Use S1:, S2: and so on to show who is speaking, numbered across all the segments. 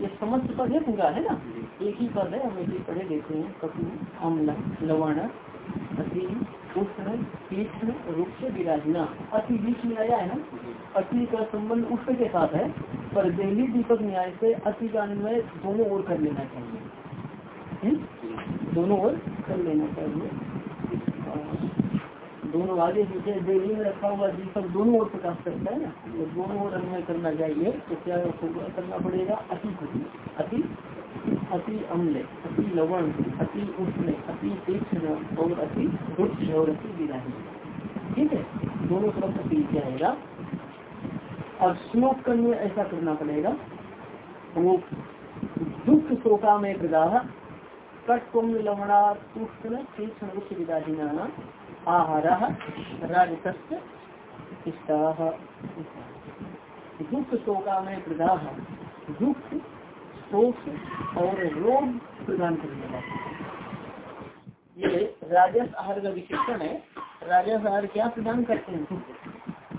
S1: ये समस्त पद है। पूरा है ना एक ही पद है हम एक ही पढ़े देते हैं कपू अम्ल लवण अति उष्ण तीक्ष्ण रूप से विराजना अति बीच में आया है ना अति का संबंध उष्ण के साथ है पर दिल्ली दीपक न्याय से अति का अन्वय दोनों ओर कर लेना चाहिए दोनों ओर कर लेना चाहिए दोनों आगे पीछे दिल्ली में रखा हुआ दीपक दोनों ओर प्रकाश करता है ना तो दोनों ओर अन्वय करना चाहिए तो क्या करना पड़ेगा? अति खुशी अति अति अम्ल, अति लवण, अति उष्ण, अति तीक्ष्ण और अति रुक्ष और अति विराही। ठीक है? दोनों तरफ़ अति आएगा। अब श्लोक करने ऐसा करना पड़ेगा। वो दुख शोका में प्रदाह कट शोका में प्रदाह शोक और रोग प्रदान करने ये राजस आहार का विशेषण है। राजस आहार क्या प्रदान करते हैं?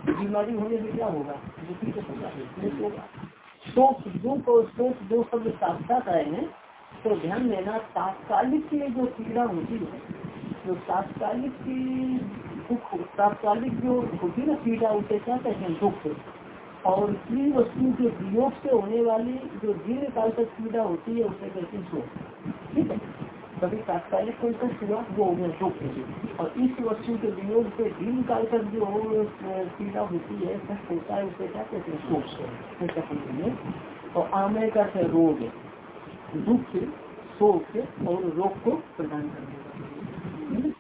S1: बीमारी होने से क्या होगा? दुखी तो होगा। शोक, दुख और शोक दो शब्द साथ आए हैं। तो ध्यान देना, तात्कालिक की जो पीड़ा होती है, जो तात्कालिक की दुख, तात्कालिक जो होती है ना पीड़ा, उसे क्या कहते हैं, दुख। और स्त्री वस्तु के वियोग से होने वाली जो दीर्घ काल तक पीड़ा होती है, उसे कहते हैं शोक ठीक है? कभी तात्कालिक कोई दुख हुआ वो हो गया दुख और इस वस्तु के वियोग से दीर्घ काल तक जो पीड़ा होती है कष्ट होता है, उसे क्या कहते हैं समझेंगे और आमय का रोग दुख शोक और रोग को प्रदान करने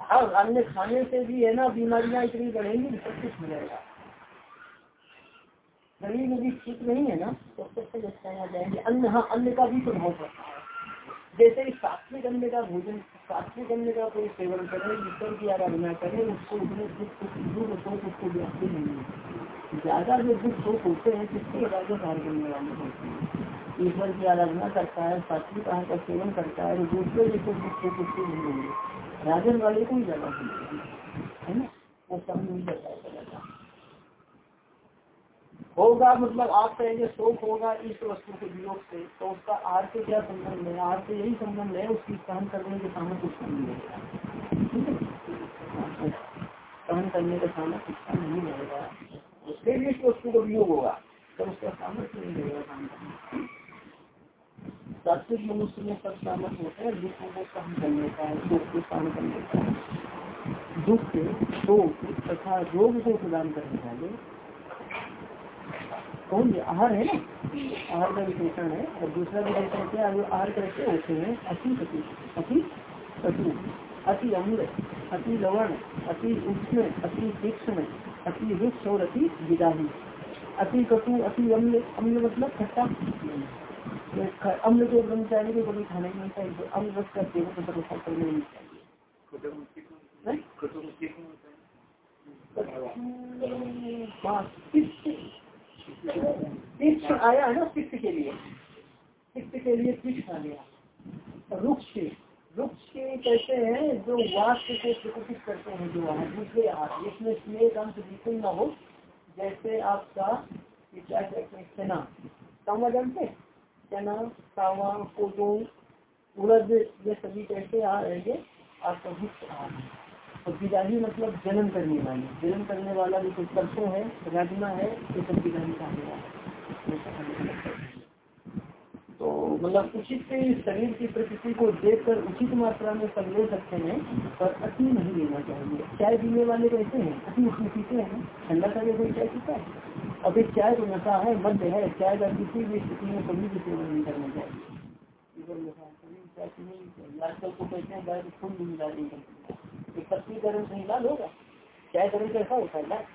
S1: हाँ। अन्य खाने से भी है ना, बीमारियाँ इतनी बढ़ेंगी सब कुछ हो जाएगा। शरीर में भी ठीक नहीं है ना तो सबसे अच्छा आ जाएँगे। अन्य हाँ अन्य का भी प्रभाव पड़ता है। जैसे सात्विक अन्न का भोजन सात्विक अन्न का कोई सेवन करे ईश्वर की आराधना करे उसको उतने दुख शोक उसको व्याप्ति नहीं है ज़्यादा जो दुख शोक होते हैं किसके ज़्यादा कार्य करने वाले होते हैं ईश्वर की आराधना करता है सात्विक आहार का सेवन करता है तो दूसरे जैसे दुख शोक उसको नहीं होंगे राजन वाले को ही ज़्यादा है ना वो कम नहीं है होगा मतलब आप कहेंगे शोक होगा इस वस्तु के वियोग से तो उसका आर से क्या संबंध है? आर से यही संबंध है, उसकी सहन करने के सामने कुछ नहीं मिलेगा सहन करने का सामने कुछ नहीं मिलेगा उसके लिए इस वस्तु का वियोग होगा तो उसका सामर्थ्य नहीं मिलेगा काम करने सात्विक मनुष्य में सब सामर्थ्य होता है, दुखों को सहन करने का दुख को सहन करने का। दुख, शोक तथा रोग को प्रदान करने वाले कौन आहार है ना? आहार का विशेषण है। और दूसरा विशेषण क्या है आहार कैसे होते हैं अति कटु अति कटु अति अम्ल अति लवण अति उष्ण अति तीक्ष्ण अति वृक्ष और अति विदाही। अति कटु अति अम्ल अम्ल मतलब खट्टा। अम्ल के ब्रह्मचारी को कभी खाना नहीं चाहिए अम्ल रस का सेवन तो परेशान करने नहीं चाहिए आया है ना पिष्ट के लिए। पिष्ट के लिए पिष्ट आ गया वृक्ष वृक्ष के कहते हैं, जो वाक्य को प्रकटित करते हैं, जो है दूसरे आहार जिसमें स्नेह अंश बिल्कुल न हो, जैसे आपका चना। कामा जानते चना कावा कोदो, उड़द, ये सभी कैसे आ रहेंगे आपका मुख्य आहार और मतलब जन्म करने वाली। जन्म करने वाला जो परसों है राजमा है, ये सब बिदाही का तो मतलब उचित शरीर की प्रकृति को देखकर उचित मात्रा में सब ले सकते हैं, पर अति नहीं लेना चाहिए। चाय पीने वाले कैसे हैं? अति उसमें पीते हैं। ठंडा करके कोई चाय पीता है। अभी चाय तो नशा है मध्य है। चाय का किसी भी स्थिति में कभी भी सेवन नहीं करना चाहिए। चाहिए आजकल को कहते हैं होगा चाय गर्म कैसा होता है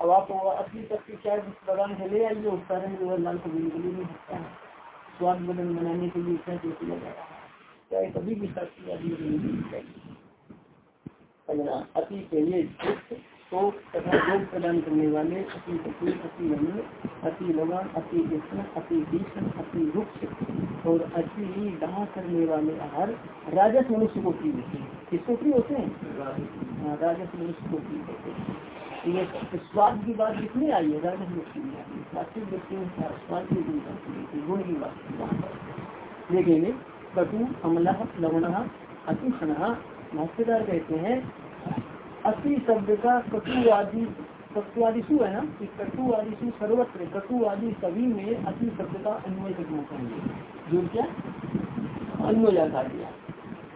S1: अब आप तक की चाय बागान से ले आइए उस कारण जो है लाल कभी निकल नहीं सकता है। स्वाद बदन बनाने के लिए चाहे कभी भी सस्ती आदमी नहीं चाहिए अति के शोक तथा रोग प्रदान करने वाले अति कठिन अति रमण अति लवण अति कृष्ण अति भीषण अति रुक्ष और अति दाह करने वाले आहार राजस मनुष्य को प्रिय होते हैं। किसको प्रिय होते हैं? हाँ, राजस मनुष्य को प्रिय होते हैं। ये स्वाद की बात कितनी आई है राजस मनुष्य में आई सात्विक व्यक्ति में स्वाद की गुण की बात देखेंगे कटु अमला लवण अति भाष्यकार कहते हैं अति शब्द का कटु आदि कटुआदिशु है ना? कि कटु आदिशु सर्वत्र कटु आदि सभी में अति शब्द का अन्वय करना चाहिए जो क्या? अन्वय आकार दिया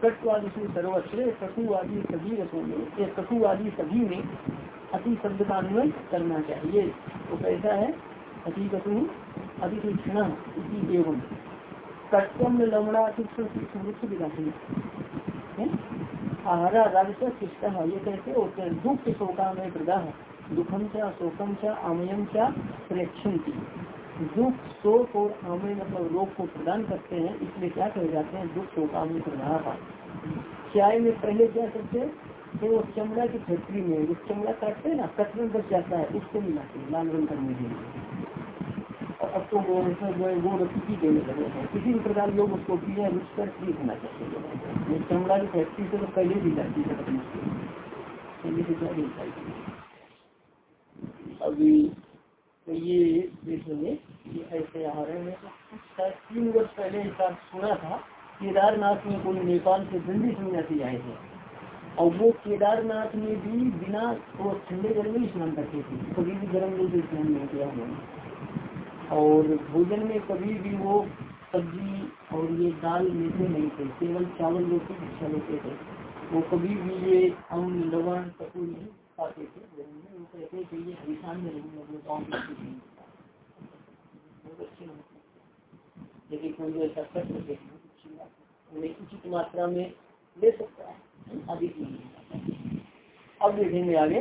S1: कटु आदिशु सर्वत्र, कटु आदि सभी रसों में कटु आदि सभी में अति शब्द का अन्वय करना चाहिए। तो कैसा है? अति कटु अति तीक्षण एवं। कटम लवणा तीक्ष्ण विकासी आहारा राजस्व शिष्ट ये कैसे होते हैं? दुख शोकामय प्रदाह दुखम चा शोकम चा, आमयम चा प्रेक्षंती दुख, शोक और आमय मतलब रोग को प्रदान करते हैं, इसलिए क्या कहे जाते हैं? दुख शोकामय प्रदाह चाय में पहले क्या करते तो वो चमड़ा की फैक्ट्री में, जो चमड़ा काटते हैं ना कटरन बच जाता है, उसको मिलाते हैं, लाल रंग करने के लिए। अब तो वो वो रखी देने लगे किसी भी प्रकार लोग उसको पिए रुच कर पी होना चाहिए। चमड़ा की फैक्ट्री से तो पहले भी जाती है अभी तो ये देखेंगे ये ऐसे आ रहे हैं। शायद तीन वर्ष पहले ऐसा सुना था, केदारनाथ में कोई नेपाल से दिल्ली सन्यासी आए थे। और वो केदारनाथ में भी बिना ठंडे जल में स्नान करते थे। कभी भी गर्म से स्नान नहीं किया उन्होंने। और भोजन में कभी भी वो सब्ज़ी और ये दाल लेते नहीं थे केवल चावल रोटी अच्छा लेते थे। वो कभी भी ये अम लवण कपूर नहीं खाते थे वो कहते थे ये हरिशान में नहीं मतलब गाँव में बहुत अच्छे लेकिन कोई जो ऐसा कर सके उन्हें उचित मात्रा में ले सकता है अधिक नहीं अब देखेंगे आगे।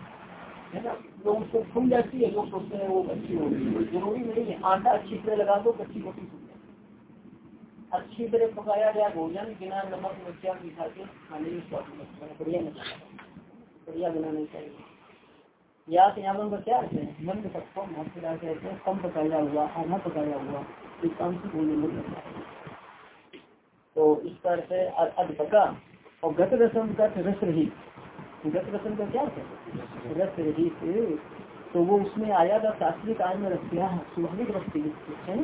S1: है ना? उसको जाती है, लोग सोचते हैं वो कच्ची होगी। ज़रूरी नहीं है। आटा अच्छी तरह लगा दो कच्ची रोटी अच्छी तरह पकाया गया भोजन बिना नमक मिर्चा मिठा के खाने में स्वाद बढ़िया बढ़िया बनाना चाहिए। या यावन का क्या है। मंद पक्व महत्व कहते हैं। कम पकाया हुआ, आधा पकाया हुआ इस काम से होने मिल सकता है। तो इसका अर्थ है अधपका और गत रसम का रस रही गत रसन का क्या है? रस रहित तो वो उसमें आया था, शास्त्रीय काल में रस क्या स्वाभाविक रस है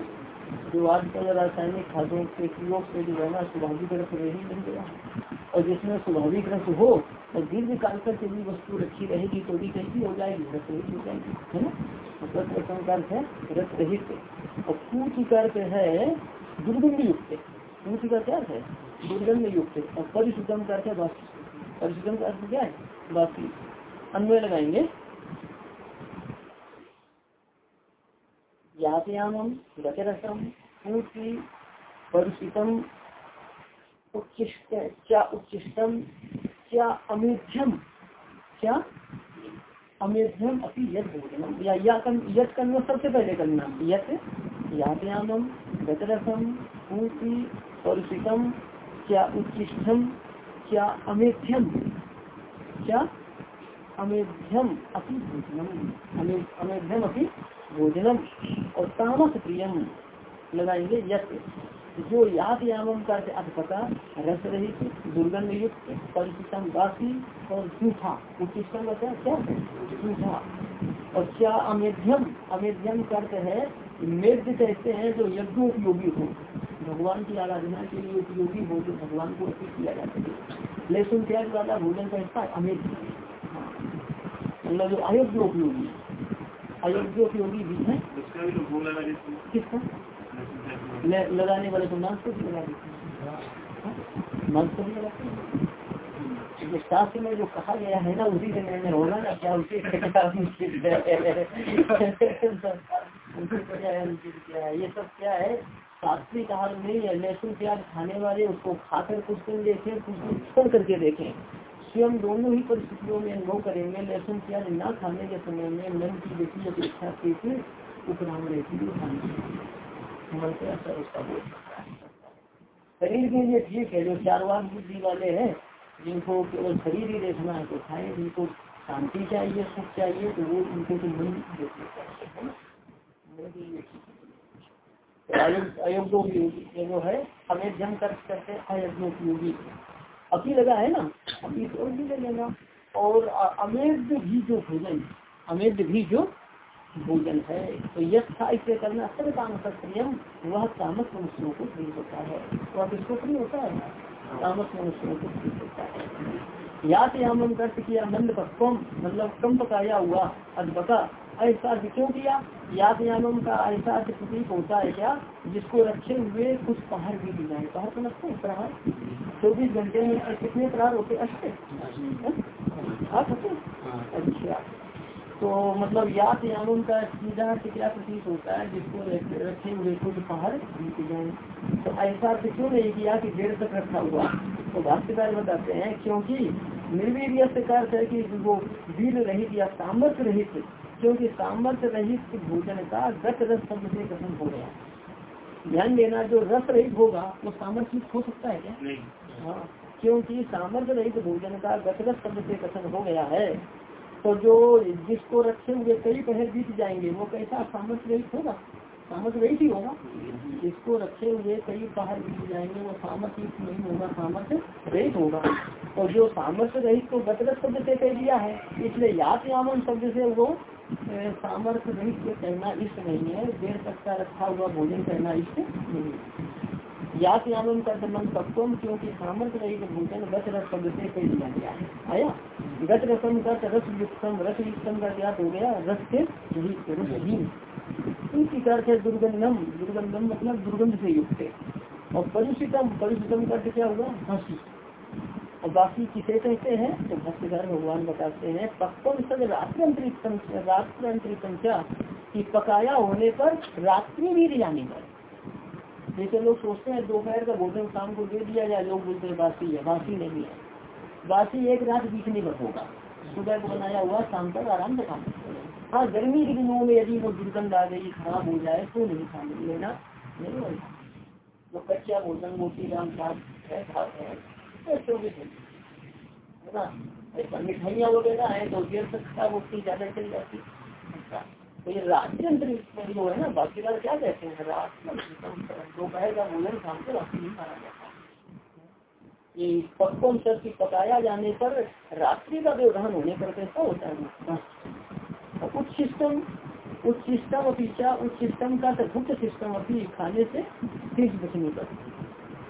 S1: जो आजकल रासायनिक खादों के प्रयोग से जो है ना स्वाभाविक रस रही नहीं गया। और जिसमें स्वाभाविक रस हो, और दीर्घ काल तक यदि वस्तु रखी रहेगी तो भी कैसी हो जाएगी? रस रहित हो जाएगी, है ना? रस रसन का अर्थ है, रस रहित। और पूर्ति का अर्थ है, दुर्गंध युक्त। पूर्ति का क्या है? दुर्गंध युक्त। और परिशुद्धम का अर्थ है परिशुद्धम का अर्थ क्या है? बाकी अन्वय लगाएँगे। हम गतरसम पूर्ति परिचितम उच्चिष्ट क्या उच्चिष्टम क्या अमेध्यम क्या अमेध्यम अपनी यद भोजनम। यद करना सबसे पहले करना यद यातयामम गतरसम पूर्ति परिचितम क्या उच्चिष्टम क्या अमेध्यम? क्या अमेध्यम अपनी भोजनम? अमेध्यम अपनी भोजनम। और तामस प्रियम लगाएँगे यश जो याद यामम का पता रस रहित, दुर्गंध युक्त परिचितम बासी और जूठा। उत्कृष्टम बचा क्या? जूठा। और क्या अमेध्यम? अमेध्यम का है, मेद्य कहते हैं जो यज्ञोपयोगी हो। भगवान की आराधना के लिए उपयोगी हो जो भगवान को अर्पित किया जा सके लेकिन त्याग वाला भोजन का हिस्सा अमेध्य मतलब जो अयोग्य उपयोगी अयोग्य उपयोगी भी है। किसका? लगाने वाले तो मांस को भी लगा देते हैं। मांस को भी लगाते हैं। जो शास्त्र में जो कहा गया है ना उसी से निर्णय होगा ना क्या उसी क्या ये सब क्या है? शास्त्रिक आहार नहीं है लहसुन प्याज खाने वाले उसको खाकर कुछ दिन देखें, कुछ दिन छोड़ करके देखें। स्वयं दोनों ही परिस्थितियों में अनुभव करेंगे लहसुन प्याज न खाने के समय में मन की गति अपेक्षा के उपराम रहती है उसका शरीर के लिए ठीक है, जो चार वाक बुद्धि वाले हैं, जिनको केवल शरीर ही देखना है तो खाए, जिनको शांति चाहिए, सुख चाहिए तो वो उनको तो मन देखना अयोग्योपयोगी जो है हमें जम कर करते अयोग्योपयोगी अभी लगा है ना? अभी तो भी ले लेना और अमेध भी जो भोजन अमेध भी जो भोजन है तो यश था इसे करना सब काम सक्रियम वह कामक मनुष्यों को प्रिय होता है। तो अब इसको प्रिय होता है? कामक मनुष्यों को प्रिय होता है। या तो हम कर्त किया नंद कम मतलब कम पकाया हुआ अदबका ऐसा क्यों किया? याद हम का ऐसा प्रतीक होता है क्या? जिसको रखे हुए कुछ पहाड़ भी दी जाए। पहाड़ तो लगते हैं प्रहार चौबीस घंटे में कितने प्रहार होते अच्छे अच्छा। तो मतलब याद यानम का सीधा से क्या प्रतीक होता है? जिसको रखे हुए कुछ पहाड़ बीत जाए। तो ऐसा क्यों नहीं किया कि देर तक रखा हुआ? तो भाष्यकार बताते हैं क्योंकि निर्वीर्य से है कि वो वीर रहित या सामर्थ्य रहित क्योंकि सामर्थ्य रहित भोजन का गत रस शब्द से कथन हो गया ध्यान देना जो रस रहित होगा वो सामर्थ्य हो सकता है क्या? हाँ क्योंकि सामर्थ्य रहित भोजन का गत रस शब्द से कथन हो गया है। तो जो जिसको रखे हुए कई पहर बीत जाएँगे। वो कैसा सामर्थ्य रहित होगा? सामर्थ्य रहित ही होगा। जिसको रखे हुए कई पहाड़ बीत जाएँगे, वो सामर्थ्य नहीं होगा, सामर्थ्य रहित होगा। और जो सामर्थ्य रहित को गतरत शब्द से कह दिया है, इसलिए यात यामन शब्द से वो सामर्थ्य रहित कहना इष्ट नहीं है। देर तक का रखा हुआ भोजन करना इष्ट नहीं यात यामन का संबंध सप्तम क्योंकि सामर्थ्य रहित भोजन गत रस शब्द से कह दिया गया है। आया? गत रसम का रस युक्तम रस युक्तम का क्या हो गया? रस से रसहीन अर्थ है दुर्गंधम। दुर्गंधम मतलब दुर्गंध से युक्त है। और परिचितम परिचितम का अर्थ क्या हुआ? हँसी और बाकी किसे कहते हैं? तो भक्तगर भगवान बताते हैं, पक्वम सद रात्रि अंतरिक्षम रात्रि अंतरिक्षम क्या कि पकाया होने पर रात्रि भी जाने पर। जैसे लोग सोचते हैं, दोपहर का भोजन शाम को दे दिया जाए, लोग बोलते हैं, बासी है, बासी नहीं है। बासी एक रात बीतने पर होगा। सुबह को बनाया हुआ, शाम तक आराम से खाना हाँ। गर्मी के दिनों में यदि वो दुर्गंध आ गई, खराब हो जाए तो नहीं खाने लेना नहीं जो कच्चा भोजन, मोटी राम साग है खाते हैं मिठाइया वगैरह है तो देर तक का वो ज़्यादा चल जाती। अच्छा। तो ये अंतरिक्ष में जो है ना क्या कहते हैं? दोपहर का भोजन शाम को जाता पकाया जाने पर रात्रि का व्यवधान होने पर कैसा होता है। उच्च सिस्टम उच्च सिस्टम अपेक्षा उच्च सिस्टम का गुप्त सिस्टम अभी खाने से तेज बचने पर,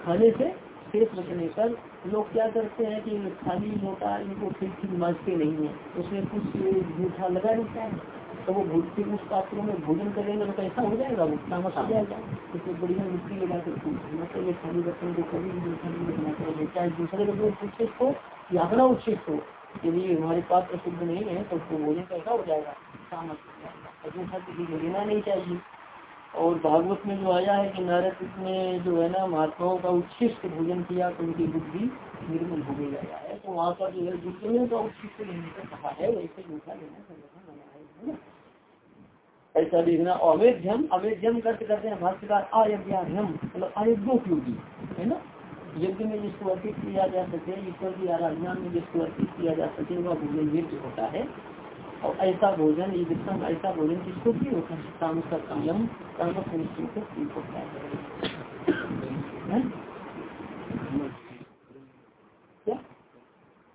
S1: खाने से शेष बचने पर लोग क्या करते हैं कि खाली मोटा, इनको ठीक ठीक मांझते नहीं है। उसमें कुछ जूठा लगा रहता है तो वो भूलती उस पात्रों में भोजन करेंगे तो कैसा हो जाएगा? वो तामस आ जाएगा उसमें बढ़िया मिट्टी लगा कर मतलब खाली बर्तन को कभी भी जूठा नहीं रखना चाहिए। चाहे दूसरे का जो उच्छिष्ट हो या अपना उच्छिष्ट हो, यदि हमारे पात्र शुद्ध नहीं है तो उसको भोजन कैसा हो जाएगा? तामस हो जाएगा किसी को लेना नहीं चाहिए। और भागवत में जो आया है कि नारद ने जो है ना महात्माओं का उच्छिष्ट भोजन किया तो उनकी बुद्धि निर्मल हो गई है। तो वहाँ पर जो है दुर्जनों का उच्छिष्ट लेने को कहा है, वैसे जूठा लेना बना है ऐसा देखना, अवैध्यम करते करते हैं भाष्यकार अयज्ञाध्यम मतलब अयोग्योपयोगी है ना? यज्ञ में जिसको अर्पित किया जा सके, ईश्वर की आराधना में जिसको अर्पित किया जा सके, वह भोजन योग्य होता है। और ऐसा भोजन ऐसा भोजन किसको भी होता है, काम का कर्म पुरुषों को ठीक होता है।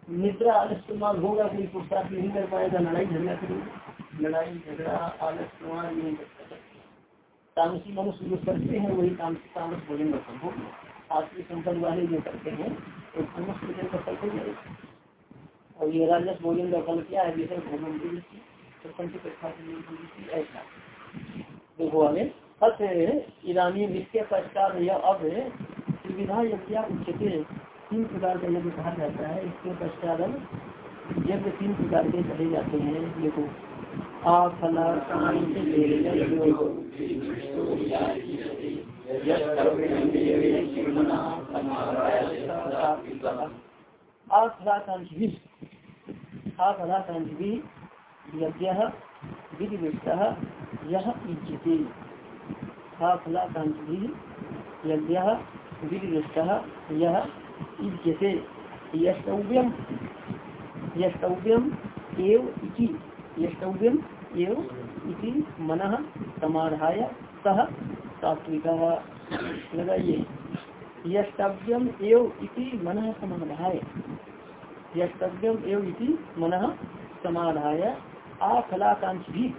S1: निद्रा आलस्यमान होगा कोई पुरुषार्थ नहीं कर पाएगा, लड़ाई झगड़ा करेगा। लड़ाई, झगड़ा आलस्यमान नहीं कर सकता तामसी मनुष्य जो करते हैं, वही तामस भोजन का हो। आत्मी संपद वाले जो करते हैं, वो तामस भोजन का फल हो। जाएगा और ये राजस भोजन का फल क्या है भोजन ऐसा। देखो आगे पश्चात यह अब यज्ञा उच्चते तीन प्रकार का यज्ञ कहा जाता है, इसके पश्चात यज्ञ तीन प्रकार के कहे जाते हैं। देखो, आ, फला आफलाकांक्षी आफलाकांक्षी यज्ञ यह इज्जते यज्ञ यह इज्जते एव इति एव इति मनः समाधाय सह सात्विक। लगाइए एव इति मनः समाधाय। यस्तव्यम एव मनः समाधाय आफलाकांक्षी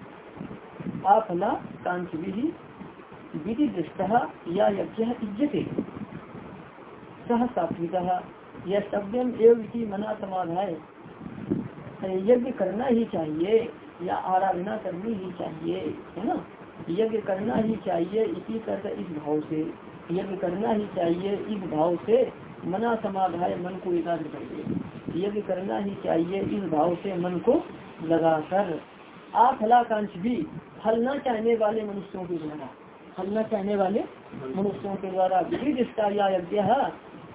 S1: आफलाकांक्षी विधि दृष्ट या यज्ञ इज्जते सह सात्विक यस्तव्यम एव मना समाधाय। यज्ञ करना ही चाहिए या आराधना करनी ही चाहिए है ना? यज्ञ करना ही चाहिए इसी तरह इस भाव से। यज्ञ करना ही चाहिए इस भाव से मना समाधाय मन को एकाग्र करके यज्ञ करना ही चाहिए, इस भाव से मन को लगाकर। आफलाकांक्ष भी फलना चाहने वाले मनुष्यों के द्वारा फलना चाहने वाले मनुष्यों के द्वारा विधि दृष्टा या यज्ञ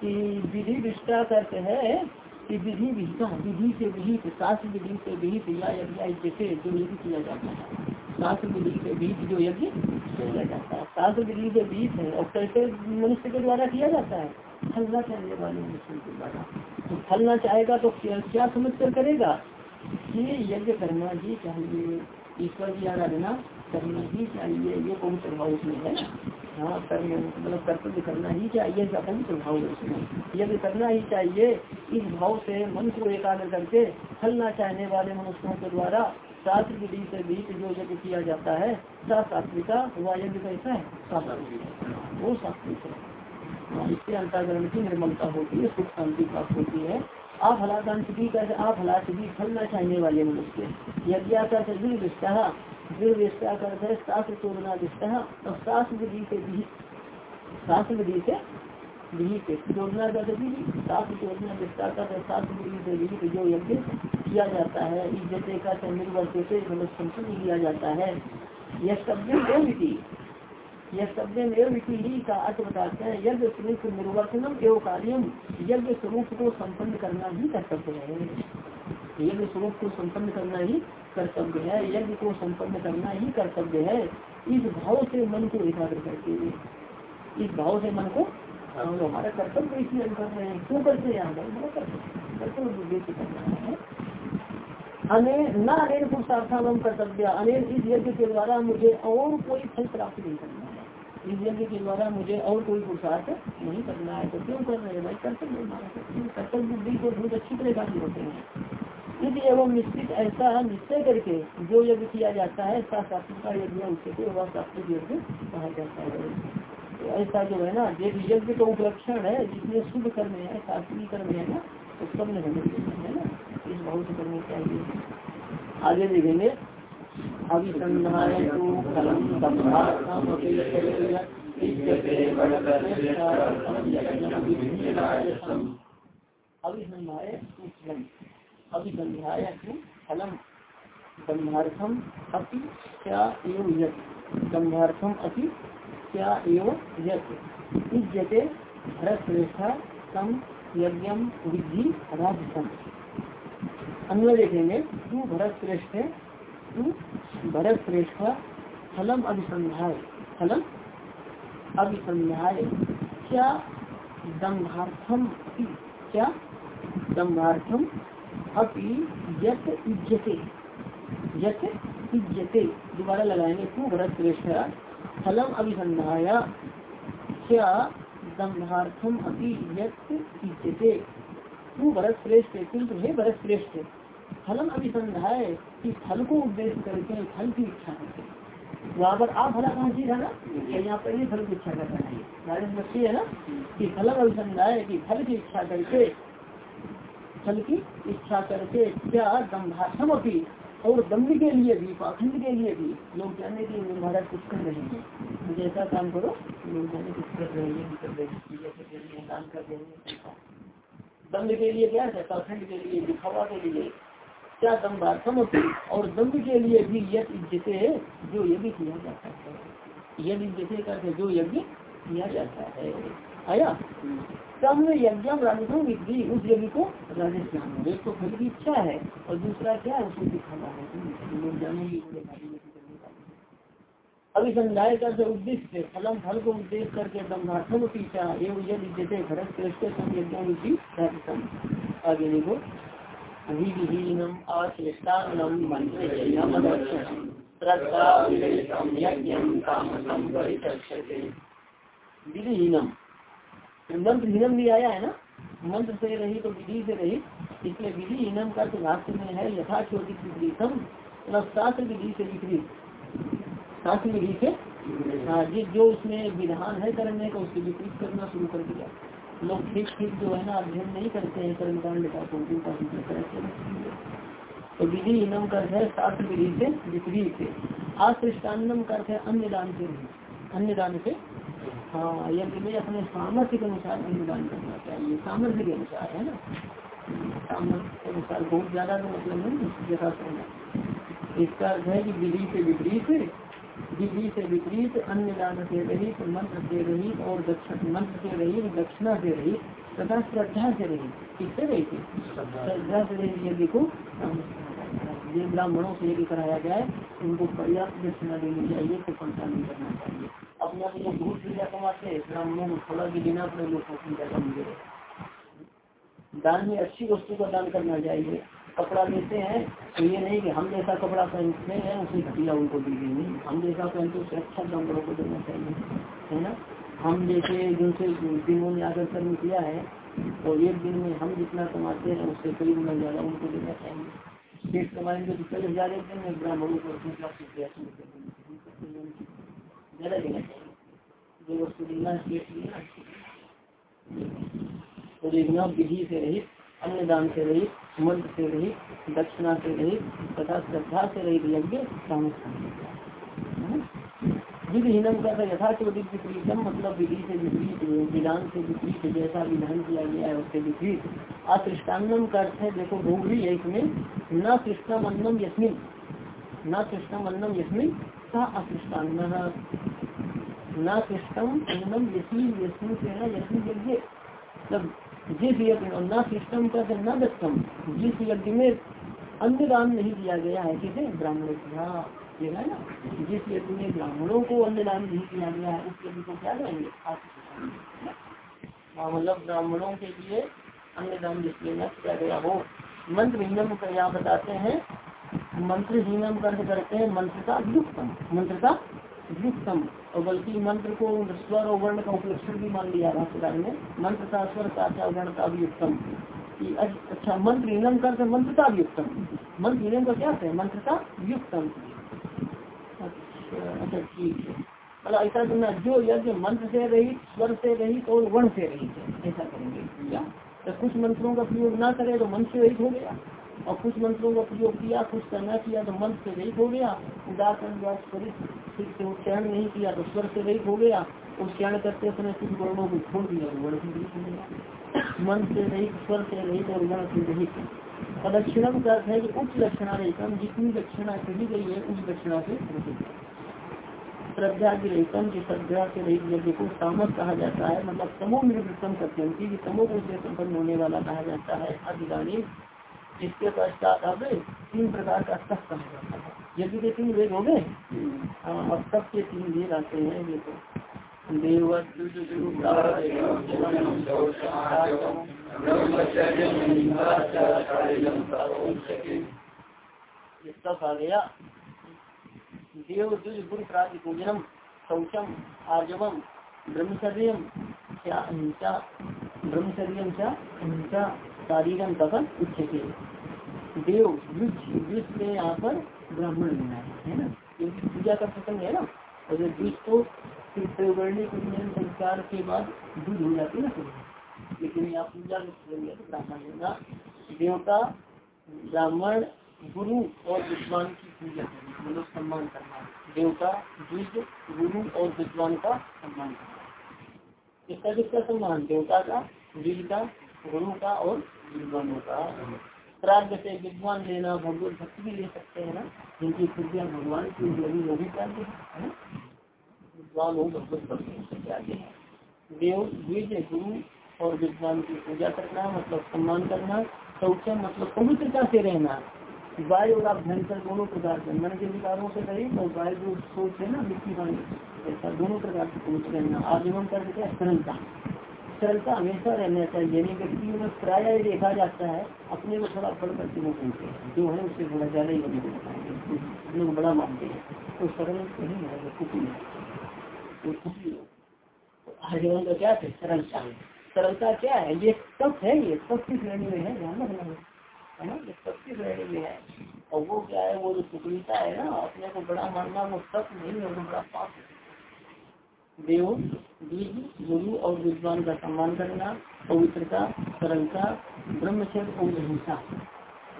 S1: की विधि दृष्टा करते हैं कि विधि विहिता, विधि से विहित शास्त्र विधि से विहित या यज्ञ जैसे जो यज्ञ किया जाता है। शास्त्र विधि से विहित जो यज्ञ किया जाता है। शास्त्र विधि से विहित है, और कैसे मनुष्य के द्वारा किया जाता है? फलना चाहने वाले मनुष्य के द्वारा। तो फलना चाहेगा तो क्या समझ कर करेगा? कि यज्ञ करना ही चाहिए, ईश्वर की आराधना करना ही चाहिए, ये कौन प्रभाव उसमें है हाँ कर्म मतलब कर्तव्य करना ही चाहिए कौन प्रभाव है उसमें। यज्ञ करना ही चाहिए, इस भाव से मन को एकाग्र करके फलना चाहने वाले मनुष्यों के द्वारा शास्त्र विधि से बीच जो यज्ञ किया जाता है सात्विका वह यज्ञ कैसा है? वो सात्विक है। इससे अंतरकरण की निर्मलता होती है, सुख शांति प्राप्त होती है। आप हलाकांक्षी कर आप हलाक्षी फलना चाहने वाले मनुष्य। यज्ञ कर विष्टा विष्टा कर शास्त्र चोरना विष्टा और शास्त्र विधि से भी शास्त्र विधि से का का जो यज्ञ किया जाता है, इज़्ज़त का निर्वर्त से किया जाता है। यह शब्द यह शब्द ही का अर्थ बताते हैं, यज्ञ स्वरूप निर्वर्तनम एवं कार्यम, यज्ञ स्वरूप को संपन्न करना ही कर्तव्य है। यज्ञ स्वरूप को संपन्न करना ही कर्तव्य है, यज्ञ को संपन्न करना ही कर्तव्य है। इस भाव से मन को एकाग्र करके, इस भाव से मन को हमारा कर्तव्य इसलिए हम कर रहे हैं क्यों करते हैं। कर्तव्य कर्तव्य करना है। अने न अनेक पुरुषार्थान कर्तव्य अनेक इस यज्ञ के द्वारा मुझे और कोई फल प्राप्त नहीं करना है। इस यज्ञ के द्वारा मुझे और कोई पुरुषार्थ नहीं करना है। तो क्यों कर रहे भाई? कर्तव्य कर्तव्य बुद्धि को बहुत अच्छी तरह से होते हैं। इस एवं निश्चित ऐसा निश्चय करके जो यज्ञ किया जाता है शास्त्रिक का यज्ञ उससे वह शास्त्रिक यज्ञ कहा जाता है। तो ऐसा जो है ना यदि यज्ञ का उपलक्षण है जिसमें शुभ कर्म है, शास्त्रीय कर्म है ना तो सब में है ना। इस बहुत करनी चाहिए। आगे देखेंगे। अभिसंधाय अभिसंध्याय फलम गंधार्थम अपि क्या एवं क्या एवं यत्। इज्जते भरतश्रेष्ठा तम यज्ञ विधि राजसम। अन्य देखेंगे। तू भरत श्रेष्ठ है। भरत श्रेष्ठ फलम अभिसंध्याय फलम अभिसंध्याय। क्या दम्भार्थम क्या दम्भार्थम अपि यत इज्जते यत इज्जते। दोबारा लगाएँगे। तू भरत श्रेष्ठ फलम अभिसंध्याय। क्या दम्भार्थम अपि यत इज्जते। तू भरत श्रेष्ठ हे, भरत श्रेष्ठ। फलम अभिसंध्याय कि फल को उद्देश्य करके फल की इच्छा करके वहाँ पर आप भला कहाँ चीज़ है ना? यहाँ पर ही फल की इच्छा करना चाहिए। राजन बच्ची है ना? कि फलम अभिसंध्याय की फल की इच्छा करके, फल की इच्छा करके क्या दम्भाषम अभी और दम्भ के लिए भी, पाखंड के लिए भी लोग जानने की निर्धारक कुछ कर रहे हैं। मुझे ऐसा काम करो लोग जाने कुछ कर रहे हैं हैं हैं दम्भ के लिए क्या है? पाखंड के लिए दिखावा के लिए। क्या दम्भार्थम और दम्भ के लिए भी यज्ञ जिसे जो यज्ञ किया जाता है। यज्ञ जिसे करके जो यज्ञ किया जाता है। आया? तम यज्ञ राजस्थान विधि उस यज्ञ को राजस्थान एक तो फल की इच्छा है और दूसरा क्या है उसको दिखाना है। लोग जानेंगे अभिसंध्याय का जो उद्देश्य फलम फल को उद्देश्य करके ब्रह्मात्म पीछा एवं यदि जैसे भरत श्रेष्ठ संयज्ञी आगे देखो। विधिहीनम मंत्र हीनम भी आया है ना? मंत्र से रही तो विधि से रही। इसलिए विधिहीनम का तो राष्ट्र में है यथाचोदित विपरीतम मतलब शास्त्र विधि से विपरीत शास्त्र विधि से? हाँ जिस जो उसमें विधान है करने का उसके विपरीत करना शुरू कर दिया। लोग ठीक ठीक जो है ना, अध्ययन नहीं करते हैं कर्मकांड का तो विधि इनम कर है, शास्त्र विधि से विपरीत आश्रिष्टान्नम कर है अन्य दान से अन्य दान से? हाँ यज्ञ में अपने सामर्थ्य के अनुसार अन्य दान करना चाहिए, सामर्थ्य के अनुसार, है ना? सामर्थ्य के अनुसार बहुत ज़्यादा तो मतलब नहीं, जैसा इसका अर्थ है कि विधि से विपरीत विधि से विपरीत अन्य दान से रहित मंत्र से रहित और दक्षिण मंत्र से रहित दक्षिणा से रहित तथा श्रद्धा से रहित। किससे रहित? श्रद्धा से। रहित यदि को ये ब्राह्मणों से यदि कराया जाए उनको पर्याप्त दक्षिणा देनी चाहिए तो परेशान नहीं करना चाहिए। अपने आप लोग बहुत पूजा कमाते हैं। ब्राह्मणों को थोड़ा भी देना अपने लोग को पूजा कम दान में अच्छी वस्तु का दान करना चाहिए। कपड़ा लेते हैं तो ये नहीं कि हम जैसा कपड़ा पहनते हैं, उसे घटिया उनको दी गई नहीं। हम जैसा पहनते उसे अच्छा जानवरों को देना चाहिए, है ना? हम जैसे जिनसे दिनों ने आकर कर्म किया है तो एक दिन में हम जितना कमाते हैं, उससे कई गुना ज़्यादा उनको देना चाहिए। पेट कमाएँगे तो कई हज़ार एक दिन में ब्राह्मणों को ज़्यादा देना चाहिए। जो वस्तु देना देना तो देखना विधि से रहित अन्य दान से रहित मंत्र से रहित दक्षिणा से रहित तथा श्रद्धा से रहित यज्ञ विधिहीनम का यथाचोदित विपरीतम मतलब विधि से विपरीत, विधान से विपरीत, जैसा विधान किया गया है उससे विपरीत। असृष्टान्नम का अर्थ है देखो डोगरी है इसमें, न कृष्णम अन्नम यस्मिन, न कृष्णम अन्नम यस्मिन, सा असृष्टान्न न कृष्णम अन्नम यस्मिन यस्मिन से है यस्मिन यज्ञ मतलब जिस यज्ञ न सिस्टम का न दत्तम जिस यज्ञ में अन्य दान नहीं दिया गया है किसे? ब्राह्मण किया ये है ना जिस यज्ञ में ब्राह्मणों को अन्य दान नहीं दिया गया है उस यज्ञ को क्या करेंगे? हाँ, मतलब ब्राह्मणों के लिए अन्य दान जिसलिए न किया गया हो। मंत्र हीनम का यहाँ बताते हैं मंत्र हीनम कर्ज करते हैं मंत्र का युक्तम मंत्र का युक्तम और बल्कि मंत्र को स्वर और वर्ण का उपलक्षण भी मान लिया भाष्यकार ने। मंत्र का स्वर का अच्छा वर्ण का भी उत्तम अच्छा मंत्र इनम कर मंत्र का भी उत्तम। मंत्र इनम का क्या है मंत्र का युक्तम अच्छा ठीक है। मतलब ऐसा करना, जो यज्ञ मंत्र से रही स्वर से रही और वर्ण से रही है, ऐसा करेंगे। तो कुछ मंत्रों का प्रयोग ना करे तो मंत्र से रहित हो गया। और कुछ मंत्रों का प्रयोग किया, कुछ करना किया तो मंत्र से रहित हो गया। उदाहरण ठीक से उच्चारण नहीं किया तो स्वर से रहित हो गया। उच्चारण करते समय कुछ वर्णों को छोड़ दिया। वर्ण से हो मन से रहित, स्वर से रहित और वर्ण से रहित। प्रदक्षिणम का अर्थ है कि उच्च लक्षणा रहितम जितनी दक्षिणा कही गई है, उस दक्षिणा से रहित श्रद्धा की रहितम की श्रद्धा से रहित यज्ञ को सामस कहा जाता है मतलब समूह निवृत्तम सत्यंती समूह को संपन्न होने वाला कहा जाता है। अधिकारी जिसके पश्चात अब तीन प्रकार का स्तक कहा जाता है। यदि के तीन वेद हो गए? हाँ, और सब के तीन वेद आते हैं ये तो। सब आ गया। देव दुज गुरु प्राप्ति पूजनम शौचम आजवम ब्रह्मचर्य अहिंसा ब्रह्मचर्य अहिंसा शारीरम कथन उच्चते देव वृक्ष में यहाँ पर ब्राह्मण लेना है है ना? क्योंकि पूजा का प्रसंग है ना, और वृक्ष तो संस्कार के बाद दूध हो जाती है ना लेकिन यहाँ पूजा में तो ब्राह्मण लेना देवता, ब्राह्मण, गुरु और विद्वान की पूजा करना मतलब सम्मान करना। देवता द्विज गुरु और विद्वान का सम्मान करना। किसका किसका सम्मान देवता का द्विज का, गुरु का और विद्वानों का। प्राग्ञ से विद्वान लेना भगवत भक्ति भी ले सकते हैं ना, जिनकी पूजा भगवान की वो भी प्राग्ञ है ना? विद्वान हो भगवत भक्ति से है? देव, द्विज, गुरु और विद्वान की पूजा करना मतलब सम्मान करना शौचम मतलब पवित्रता से रहना। वायु और अभ्यंतर दोनों प्रकार के मन के विकारों से रहे और वायु जो सोच है ना, मिट्टी पानी, ऐसा दोनों प्रकार से पवित्र रहना। आजीवन कर देते हैं सरलता सरलता हमेशा रहना चाहिए। यानी व्यक्ति में प्राय देखा जाता है, अपने को थोड़ा बढ़ करके वो जो है उससे थोड़ा ज़्यादा ही अपने को बड़ा मानते हैं। तो सरल नहीं है। आजीवन का क्या है? सरलता सरलता क्या है? ये तप है, ये तप की श्रेणी में है, ध्यान रखना। है ना? ये तप की श्रेणी में है। और वो क्या है? वो जो टुकड़ीता है ना, अपने को बड़ा मानना वो तप नहीं है, वो बड़ा पाप है। देव द्विज गुरु और विद्वान का सम्मान करना, पवित्रता सरलता ब्रह्मचर्य और अहिंसा।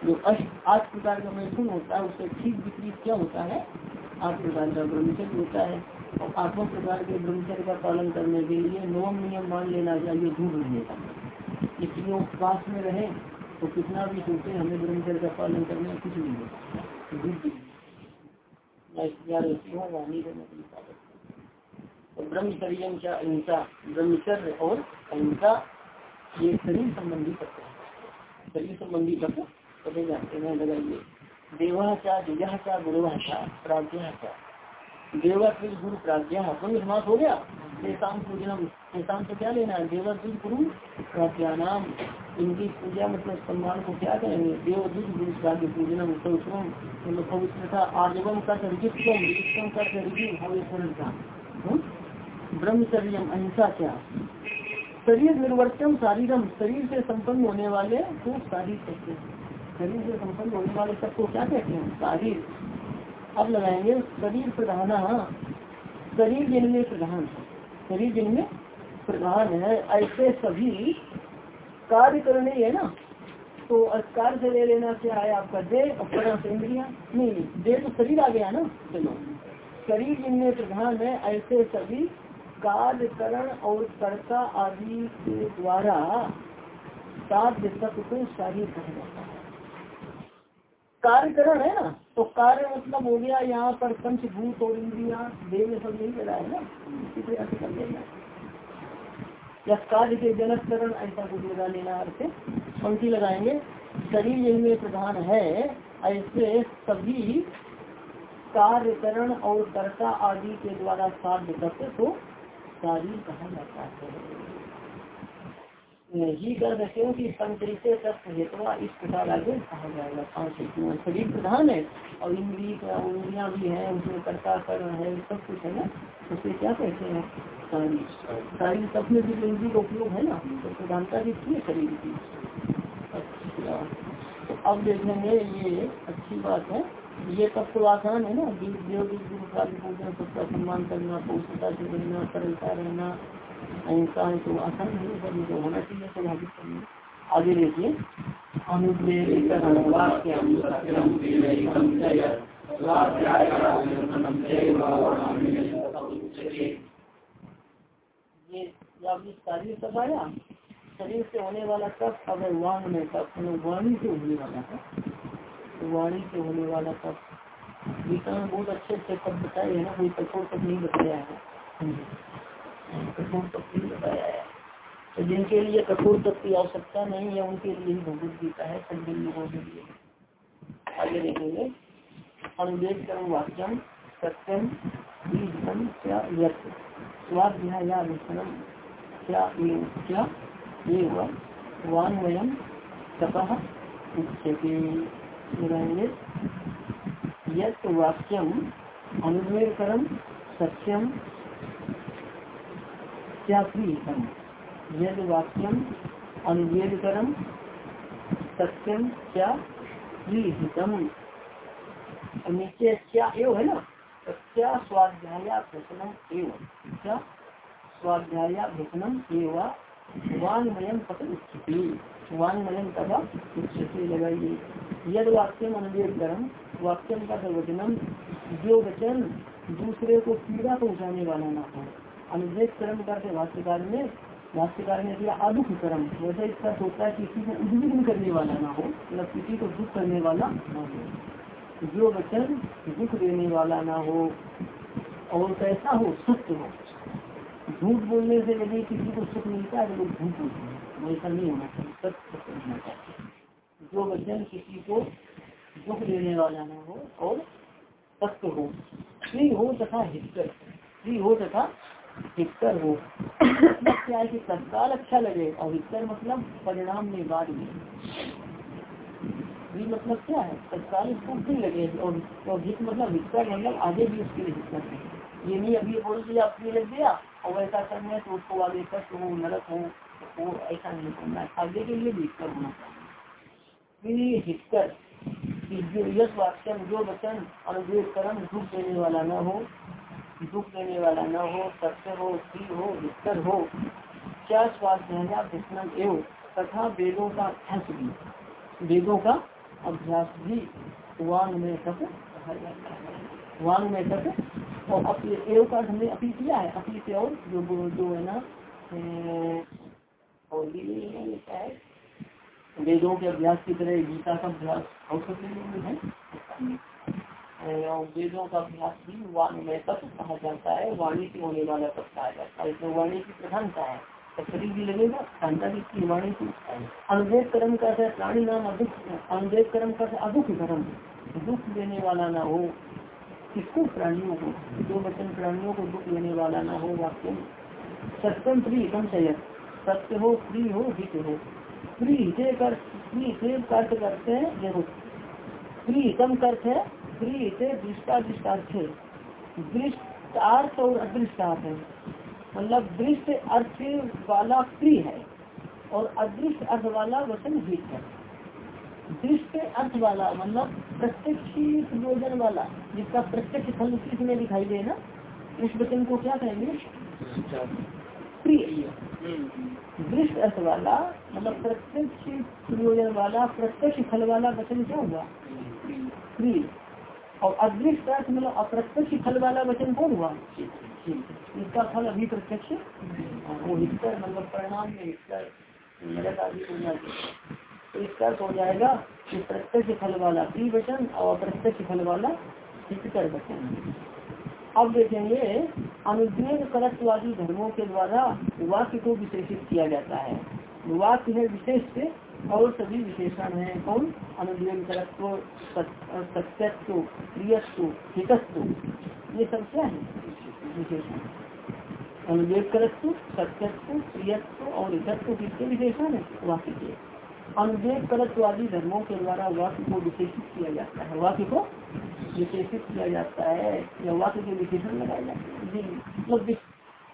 S1: जो अष्ट आठ प्रकार का मैथुन होता है, उससे ठीक विपरीत क्या होता है? आठ प्रकार का ब्रह्मचर्य होता है। और आठों प्रकार के ब्रह्मचर्य का पालन करने के लिए नवम नियम मान लेना चाहिए दूर रहने का इसलिए उपवास में रहे तो कितना भी सोचे, हमें ब्रह्मचर्य का पालन करने कुछ नहीं होता। वाणी तो ब्रह्मचर्य क्या अहिंसा ब्रह्मचर्य और अहिंसा, ये शरीर संबंधी तत्व है। शरीर संबंधी तत्व कभी जाते हैं, लगाइए। देवा चा द्विजा चा गुरुवा चा प्राज्ञा चा देवा द्विज गुरु प्राज्ञा द्वंद समास हो गया? देशांत पूजनम देशांत से क्या लेना है? देवा द्विज गुरु प्राज्ञा नाम इनकी पूजा मतलब सम्मान को क्या करेंगे देव द्विज गुरु प्राज्ञ पवित्रम मतलब पवित्रता आजवम का रिजित्वम का रिजिव हवेश्वरता ब्रह्मचर्य अहिंसा क्या शरीर निर्वर्तन शारीरम शरीर से संपन्न होने वाले को शारीर कहते हैं। शरीर से संपन्न होने वाले सबको क्या कहते हैं? शारीर। अब लगाएँगे शरीर प्रधान। शरीर जिनमें प्रधान शरीर जिनमें प्रधान है। ऐसे सभी कार्य करने है ना। तो अस्कार से ले लेना क्या है आपका? देह और इंद्रिया। नहीं, देह तो शरीर आ गया ना। चलो। शरीर जिनमें प्रधान है, ऐसे सभी कार्य करण और कर्ता आदि के द्वारा साध्य तत्व को शारीर कहा जाता है। कार्यकरण है ना? तो कार्य मतलब हो गया यहाँ पर पंचभूत और इंद्रिया में सब नहीं लगा है ना? इसी तरह से कर लेना। या कार्य के जनककरण ऐसा कुछ लगा लेना अर्थ पंक्ति लगाएँगे। शरीर जिनमें प्रधान है, ऐसे सभी कार्यकरण और कर्ता आदि के द्वारा साध्य तत्व को शारीर कहा जाता है। ही कर सकते हो कि संतरित तत्व हेतु इस प्रकार आगे कहा जाएगा। पाँच शरीर प्रधान है और इंद्री इंद्रिया भी है उसमें कर्ता कर है, सब कुछ है ना? उसे क्या कहते हैं? शारीर तत्व में भी इंद्री का उपयोग है ना? तो प्रधानता भी थी शरीर की। अच्छा। तो अब देखेंगे ये अच्छी बात है। ये सब तो आसान है ना। देव गुरु पूजन सबका सम्मान करना पौष्टता से रहना सरलता रहना अहिंसा है तो आसान है तो होना चाहिए स्वाभाविक करना। आगे देखिए। ये कार्य सब आया? शरीर से होने वाला तप अगर वांग में तप वाणी से होने वाला है वाणी से होने वाला तप गीता में बहुत अच्छे अच्छे तप बताए है ना, कोई कठोर तक नहीं बताया है। कठोर तक नहीं बताया है। तो जिनके लिए कठोर तक की आवश्यकता नहीं है, उनके लिए ही भगवत गीता है सभी लोगों के लिए। आगे देखेंगे अनुदेश कर्म वाक्यम सत्यम बीजम क्या व्यक्त स्वाध्याया क्या क्या ये हुआ वाक्यम अनुमेरकरम सत्यम प्रियतम यद वाक्यम अनुवेदकरम सत्यम क्या नीचे क्या एव है ना? क्या स्वाध्याया भूषणम एवं। क्या स्वाध्याया भूषणम एवं। वांगमयम पतन स्थिति वांगमयम तथा स्थिति लगाइए यद वाक्यम अनुवेद वाक्यम का सर्वचनम जो वचन दूसरे को पीड़ा पहुँचाने वाला ना हो। अनुवेद कर्म करते भाष्यकार में भाष्यकार ने दिया अदुख कर्म वैसे इसका सोचता है किसी को उद्विग्न करने वाला ना हो मतलब किसी को दुख करने वाला ना हो। जो वचन दुख देने वाला ना हो, और कैसा हो, सत्य हो। झूठ बोलने से यदि किसी को सुख मिलता है तो झूठ बोलते हैं। वैसा नहीं होना चाहिए सत्य होना चाहिए। जो वचन किसी को दुख देने वाला ना हो और सत्य हो फ्री हो तथा हितकर फ्री हो तथा हितकर हो। क्या है कि तत्काल अच्छा लगे और हितकर मतलब परिणाम में बाद में भी मतलब क्या है? तत्काल उसको फ्री लगे और, हित मतलब हितकर मतलब आगे भी उसके लिए हितकर है। ये नहीं अभी बोल दिया अपनी लग गया और वैसा करने तो उसको आगे कष्ट हो नरक हो, वो ऐसा नहीं करना है। आगे के लिए हितकर होना चाहिए। हितकर जो यश वाक्यम जो वचन और जो कर्म दुख देने वाला न हो, दुख देने वाला न हो, सत्य हो स्त्री हो, हितकर हो, क्या स्वाध्याय विस्मन एवं तथा वेदों का अभ्यास भी। वेदों का अभ्यास भी वांग में तक वांग में तक और अपने एव का हमने अपील किया है अपील से और जो जो है ना और है? वेदों के अभ्यास की तरह गीता का अभ्यास है और वेदों का अभ्यास भी वाणी तत्व कहा जाता है, वाणी से होने वाला तत्व कहा जाता है। इसमें वाणी की प्रधानता है शरीर भी लगेगा प्रधानता की वाणी की। अनुदेश कर्म का प्राणी नाम अदुख अनुदेश कर्म का अदुख कर्म दुख देने वाला ना हो किसको प्राणियों को? जो वचन प्राणियों को दुख देने वाला ना हो वाक्य सत्यम फ्री कम सत्य हो फ्री हो, हित हो। से कर फ्री से अर्थ करते हैं, देखो। फ्री कम अर्थ है फ्री से दृष्टादृष्टार्थ है। दृष्टार्थ और अदृष्टार्थ है। मतलब दृष्ट अर्थ वाला फ्री है और अदृष्ट अर्थ वाला वचन हित है। दृष्ट अर्थ वाला मतलब प्रत्यक्ष प्रयोजन वाला, जिसका प्रत्यक्ष फल उसी में दिखाई दे ना, उस वचन को क्या कहेंगे? प्रिय। दृष्ट अर्थ वाला मतलब प्रत्यक्ष प्रयोजन वाला, प्रत्यक्ष फल वाला वचन क्या हुआ? प्रिय। और अदृष्ट अर्थ मतलब अप्रत्यक्ष फल वाला वचन कौन हुआ? इसका फल अभी प्रत्यक्ष मतलब परिणाम में हिस्टर तो इसका अर्थ हो जाएगा कि प्रत्यक्ष फल वाला प्रिय वचन और अप्रत्यक्ष फल वाला हितकर वचन अब देखेंगे अनुद्वेग करत्वादी धर्मों के द्वारा वाक्य को विशेषित किया जाता है। वाक्य है विशेष और सभी विशेषण है। कौन? अनुद्वेग करत्व सत्यत्व, प्रियत्व, हितत्व। ये सब क्या है? विशेषण। अनुद्वेग करत्व, सत्यत्व, प्रियत्व और हितत्व किसके विशेषण है? वाक्य के। अनुदेश परत्वादी धर्मों के द्वारा वाक्य को विशेषित किया जाता है। वाक्य को विशेषित किया जाता है या वाक्य के विशेषण लगाए जाते हैं। जी मतलब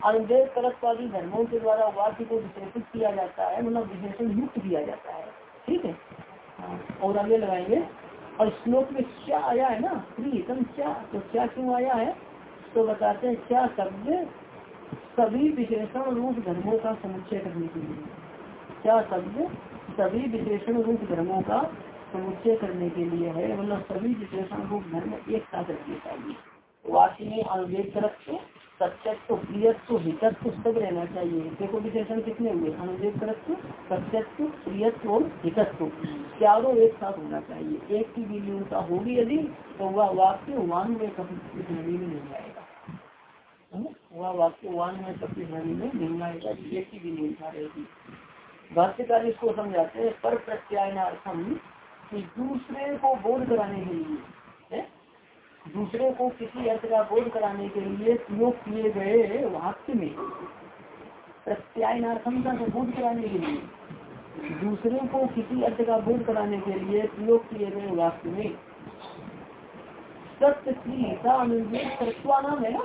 S1: अनुदेश परत्वादी धर्मों के द्वारा वाक्य को विशेषित किया जाता है मतलब विशेषण युक्त किया जाता है। ठीक है? हाँ, और आगे लगाएँगे। और श्लोक में क्या आया है ना? प्रीतम क्या? तो क्या क्यों आया है? तो बताते हैं क्या शब्द सभी विशेषण रूप धर्मों का समुच्चय करने के लिए? क्या शब्द सभी विशेषण रूप धर्मों का समुच्चय करने के लिए है मतलब सभी विशेषण रूप धर्म एक साथ रखने चाहिए वाक्य में अनुवेद तरफ़ सत्यत्व, प्रियत्व, हितत्व, सब रहना चाहिए। देखो विशेषण कितने हुए? अनुवेद तरफ़ सत्यत्व, प्रियत्व और हितत्व। चारों एक साथ होना चाहिए। एक की भी न्यूनता होगी यदि तो वह वाक्य वान में कभी में नहीं आएगा। वह वाक्य वान में कभी श्रेणी में नहीं आएगा। एक की न्यूनता रहेगी। भाष्यकार इसको समझाते हैं, पर प्रत्यायनार्थम कि दूसरे को बोध कराने के लिए दूसरे को किसी अर्थ का बोध कराने के लिए प्रयोग किए गए वाक्य में प्रत्यायनार्थम का बोध कराने के लिए, दूसरे को किसी अर्थ का बोध कराने के लिए प्रयोग किए गए वाक्य में। सत्य की सत्वा नाम है ना?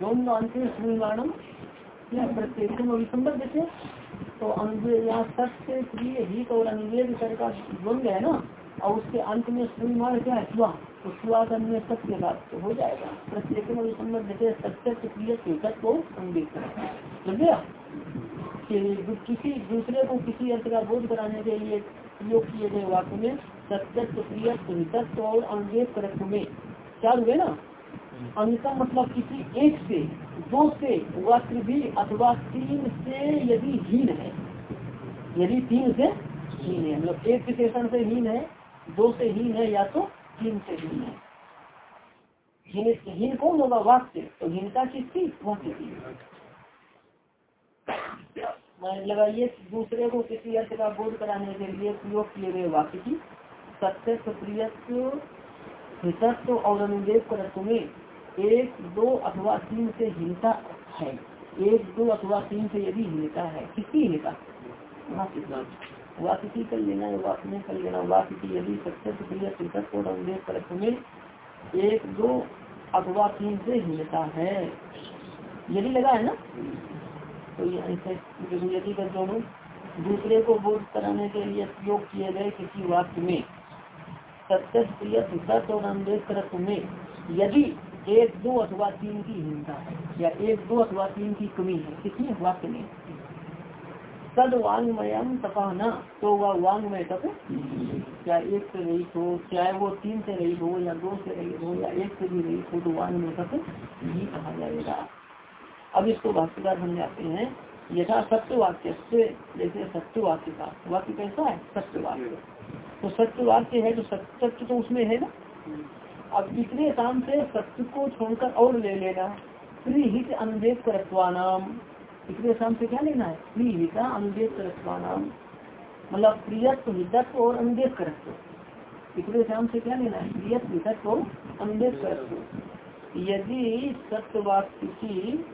S1: दोनों अंतिम श्रीमाणम या प्रत्येक अभिसंबद्ध थे तो और अनुवेद कर का द्वंद है ना, और उसके अंत में श्रीमान क्या है? स्वा तो स्वा में सत्य का तो हो जाएगा। प्रत्येक संबंध से सत्य प्रिय हित को संवेद करेगा समझ? कि किसी दूसरे को किसी अर्थ का बोध कराने के लिए प्रयोग किए गए वाक्य में सत्य प्रिय हितत्व और अनुवेद करत्व में क्या हुए ना? अंकम मतलब किसी एक से, दो से, वक्र भी अथवा तीन से यदि हीन है, यदि तीन से हीन है मतलब एक विशेषण से हीन है, दो से हीन है या तो तीन से हीन है। हीन हीन कौन होगा? वाक्य तो हीनता किसकी? वाक्य की। लगाइए दूसरे को किसी अर्थ का बोध कराने के लिए प्रयोग किए गए वाक्य की, सत्य प्रियत्व और अनुदेव करत्व में। एक, दो अथवा तीन से हीनता है। एक, दो अथवा तीन से यदि हीनता है, किसकी हीनता वाक्य कर लेना है वाक्य में कर लेना वाक्य यदि करत्व में एक, दो अथवा तीन से हीनता है। यदि लगा है ना? तो यदि कर दोनों दूसरे को बोध कराने के लिए प्रयोग किए गए किसी वाक्य में, सत्य प्रिय करत्व में यदि एक, दो अथवा तीन की हीनता है, या एक, दो अथवा तीन की कमी है किसी वाक्य में सद वांगमयम तपाना तो वह वांगमय तप क्या एक से रही हो, चाहे वो तीन से रही हो, या दो से रही हो, या एक से भी रही हो तो वांगमय तप यही कहा जाएगा। अब इसको भाष्यकार समझाते हैं, यथा सत्य वाक्य से जैसे सत्य वाक्य का वाक्य कैसा है? सत्य वाक्य तो सत्य वाक्य है तो सत्य तो उसमें है ना? अब इतने काम से सत्य को छोड़कर और ले लेना। प्रीहित अनुदेश करत्वानाम। इतने शाम से क्या लेना है? प्रीहिता अनुदेश करत्वानाम। मतलब प्रियत्व हितत्व और अनुदेश करत्व। इतने शाम से क्या लेना है? प्रियत्व हितत्व और अनुदेश करत्व। यदि सत्य वाक्य की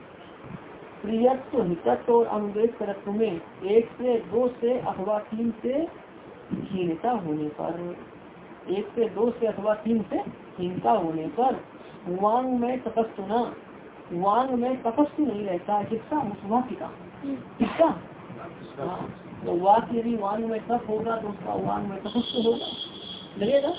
S1: प्रियत्व हितत्व और अनुदेश करत्व में एक से दो से अथवा तीन से हीनता होने पर, एक से दो से अथवा तीन से हीनता होने पर वांग में तपस्ु न वांग में तपस्ु नहीं रहता किसका उस वाक्य का किसका हाँ तो वाक्य यदि वांग में तप होगा तो उसका वांग में तपस्ु होगा। लगेगा?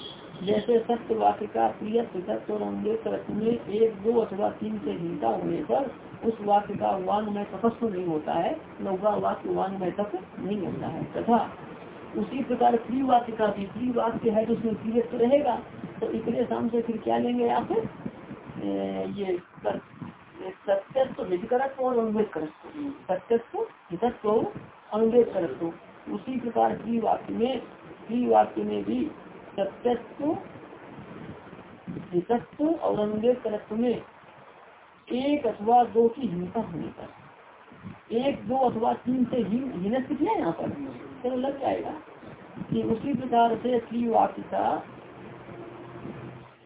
S1: जैसे सत्य वाक्य का प्रिय तत्व और अंगेज में एक दो अथवा तीन से हिंसा होने पर उस वाक्य का वांग में तपस्व नहीं होता है नौका वाक्य वांग में तप नहीं होता है। तथा उसी प्रकार प्रिय वाक्य का भी प्रिय वाक्य है तो उसमें प्रिय तो रहेगा। तो इतने शाम से फिर क्या लेंगे आप ये सत्यत्व हितकरत्व और अनुवेद सत्यत्व हितत्व अनुवेद उसी प्रकार प्रिय वाक्य में प्रिय वाक्य में भी सत्यत्व हितत्व और अनुवेद करत्व में एक अथवा दो की हिंसा होने पर। एक, दो अथवा तीन से हीन कितने यहाँ पर? चलो लग जाएगा कि उसी प्रकार से का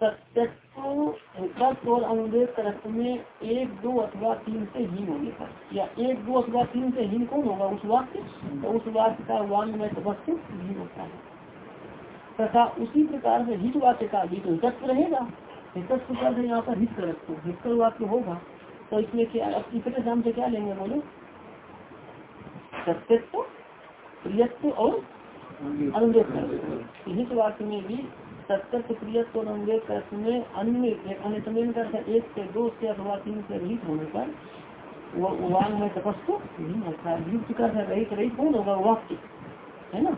S1: सत्यत्व और अनुदेश करत्व में एक, दो अथवा तीन से हीन होने पर। या एक, दो अथवा तीन से हीन कौन होगा उस वाक्य? तो उस वाक्य का वांग में तपस्व हीन होता है। तथा उसी प्रकार से हित वाक्य का भी तो हितत्व रहेगा। हितत्व का यहाँ पर हित करत्व हित वाक्य होगा। तो इसमें क्या अब तीसरे नाम से क्या लेंगे बोलो? सत्यत्व प्रियत्व और अनुदेश हित वाक्य में भी सत्य प्रियत्व और अनुदेश में अन्य अन्य एक से दो से अथवा तीन से रहित होने पर वो वांग में तपस्व नहीं होता। है युक्त कर रहित रहित कौन होगा? वाक्य। है ना?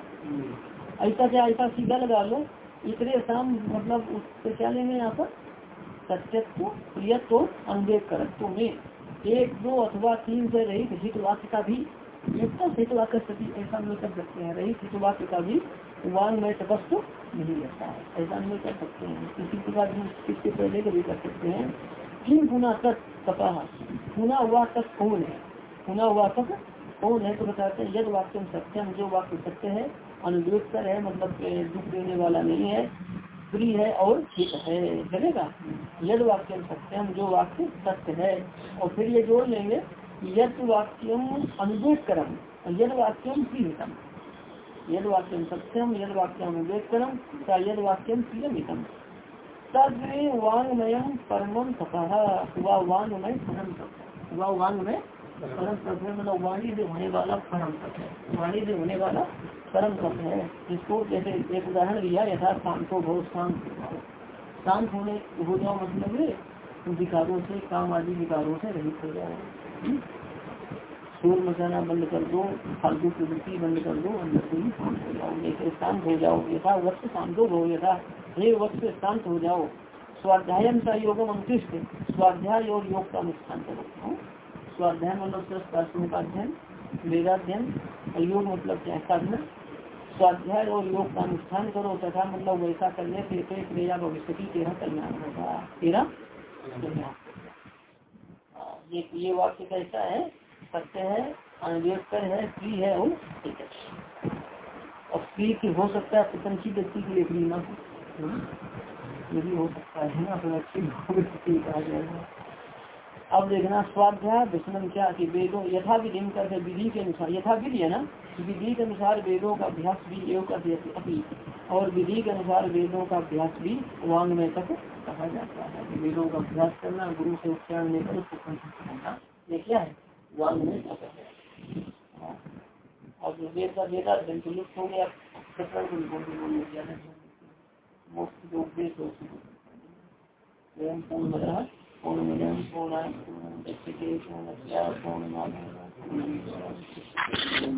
S1: ऐसा क्या ऐसा सीधा लगा लो इतने शाम मतलब उससे क्या लेंगे यहाँ पर? सत्यत्व प्रियत्व अनुदेश करत्व में। एक, दो अथवा तीन से रहित हित वाक्य का भी हित वाक्य स्थिति ऐसा नहीं कर सकते हैं। रहित हित वाक्य का भी वान में तपस्व नहीं रहता है। ऐसा नहीं कर सकते हैं। इसी प्रकार इसके पहले को भी कर सकते हैं। किन गुना तक तपा पुना हुआ तक कौन है? पुना हुआ तक कौन है? तो बताते हैं, यद वाक्य सत्यम, जो वाक्य सत्य है अनुद्वेग कर है मतलब दुख देने वाला नहीं है। प्रिय है और हित है। चलेगा? यद वाक्यम सत्यम, जो वाक्य सत्य है। और फिर ये जोड़ लेंगे यद वाक्यम अनुवेद करम यद वाक्यम प्रियतम यद वाक्यम सत्यम, यद वाक्यम अनुवेद करम या यद वाक्यम प्रियमितम तद वांगमयम सतह वह वांगमय परम वह वांगमय परम सत्य मतलब वाणी से होने वाला परम सत्य है वाणी से होने वाला परम सत्य है जिसको जैसे एक उदाहरण दिया यथा शांतो बहुत शांत शांत होने हो जाओ मतलब विकारों से काम आदि विकारों से रहित हो जाओ शोर मचाना बंद कर दो फालतू प्रवृत्ति बंद कर दो अंदर से ही शांत हो जाओ जैसे शांत हो जाओ यथा वक्त शांत हो यथा हे वक्त शांत हो जाओ स्वाध्याय का योग अनुष्ठ स्वाध्याय और योग का अनुष्ठान करो स्वाध्याय मतलब का अध्ययन वेदाध्ययन योग मतलब क्या साधना। स्वाध्याय और योग का अनुष्ठान करो तथा मतलब वैसा करने से क्रिया भविष्य की तेरह कल्याण होगा। तेरह ये ये वाक्य कैसा है? सत्य है अनवेदकर है, स्त्री है, और और स्त्री की हो सकता है प्रशंसित व्यक्ति की लेखनी ना हो हो सकता है ना तो अच्छी कहा जाएगा। अब देखना स्वाध्याय व्यसनम क्या कि वेदों यथा विधि कर विधि के अनुसार यथा विधि है ना? विधि के अनुसार वेदों का अभ्यास भी योग अभी, और विधि के अनुसार वेदों का अभ्यास भी वांग में तक कहा जाता है वेदों का अभ्यास करना, गुरु से उच्चारण लेकर करना ये क्या है? वांग में तक है। अब वेद का वेदा अध्ययन तो हो गया मोक्ष जो उपदेश हो पूर्ण पूर्णमिदं पूर्णात् पूर्णमुदच्यते पूर्णस्य पूर्णमादाय पूर्णमेवावशिष्यते